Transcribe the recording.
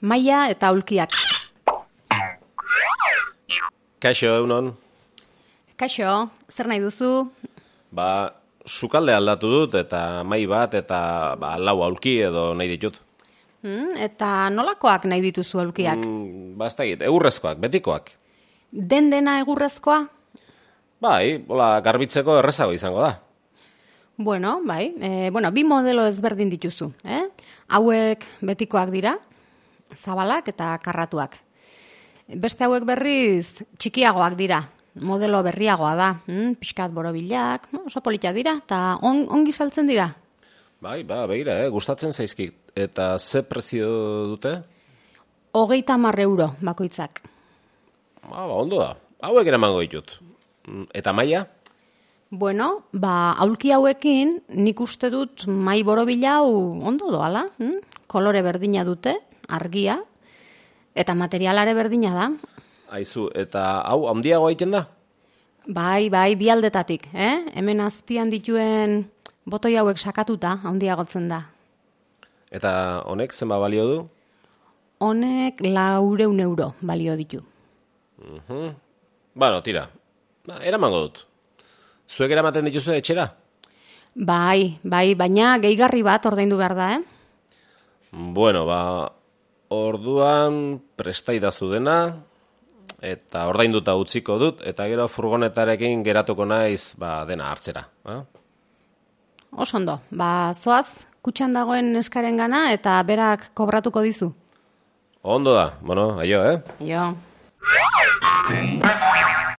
maia eta aulkiak. Kaixo, egunon. Kaixo, zer nahi duzu? Ba, sukalde aldatu dut eta mai bat eta ba, lau aulki edo nahi ditut. Hmm, eta nolakoak nahi dituzu aulkiak? Mm, ba, ez egurrezkoak, betikoak. Den dena egurrezkoa? Bai, hola, garbitzeko errezago izango da. Bueno, bai, e, bueno, bi modelo ezberdin dituzu, eh? Hauek betikoak dira, zabalak eta karratuak. Beste hauek berriz txikiagoak dira, modelo berriagoa da, hm? pixkat borobilak, oso politia dira, eta on, ongi saltzen dira. Bai, ba, begira, eh, gustatzen zaizkit. Eta ze prezio dute? Hogeita mar euro bakoitzak. Ba, ba, ondo da. Hauek eramango ditut. Mm, Eta maia? Bueno, ba, aulki hauekin nik uste dut mai borobila hau ondo doala. Hm? Kolore berdina dute, argia, eta materialare berdina da. Aizu, eta hau handiago egiten da? Bai, bai, bi aldetatik, eh? Hemen azpian dituen botoi hauek sakatuta handiagotzen da. Eta honek zenba balio du? Honek laureun euro balio ditu. Mhm. Bueno, tira. Ba, eramango dut. Zuek eramaten dituzu etxera? Bai, bai, baina gehigarri bat ordaindu behar da, eh? Bueno, ba, orduan prestaidazu dena, eta ordainduta utziko dut, eta gero furgonetarekin geratuko naiz ba, dena hartzera. Ba? Oso ondo, ba, zoaz, kutxan dagoen eskaren gana eta berak kobratuko dizu. Ondo da, bueno, aio, eh? Jo.